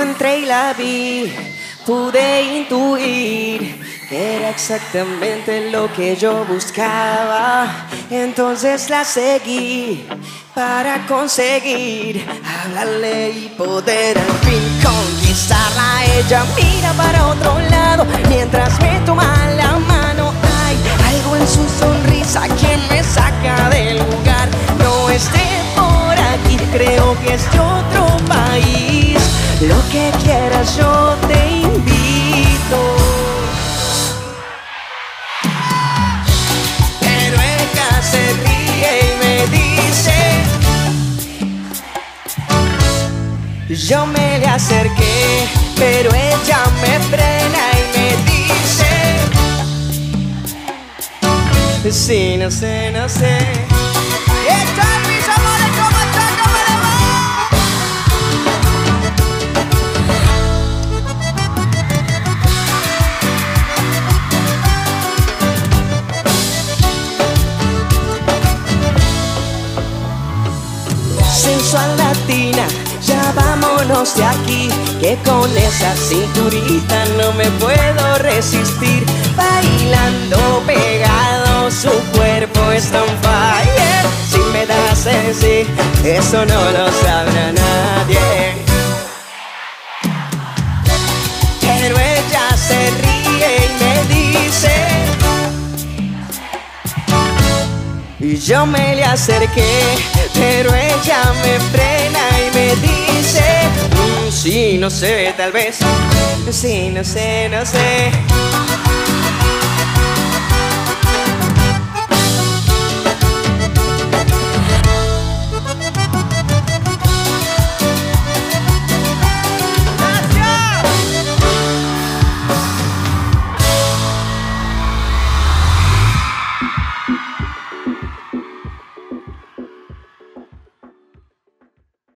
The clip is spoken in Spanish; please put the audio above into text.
entré y la vi, pude intuir que era exactamente lo que yo buscaba. Entonces la seguí para conseguir hablarle y poder al fin conquistarla. Ella mira para otro lado mientras me toma la mano. Hay algo en su sonrisa que me saca del lugar. No esté por aquí, creo que es de otro país. Que quieras yo te invito. Pero ella se ríe y me dice Yo me le acerqué, pero ella me frena y me dice Sí, no sé, no sé latina, ya vámonos de aquí, que con esa cinturita no me puedo resistir, bailando pegado, su cuerpo está on fire, si me das el sí, eso no lo sabrá Y yo me le acerqué, pero ella me frena y me dice, "Mm, sí, no sé, tal vez, sí, no sé, no sé.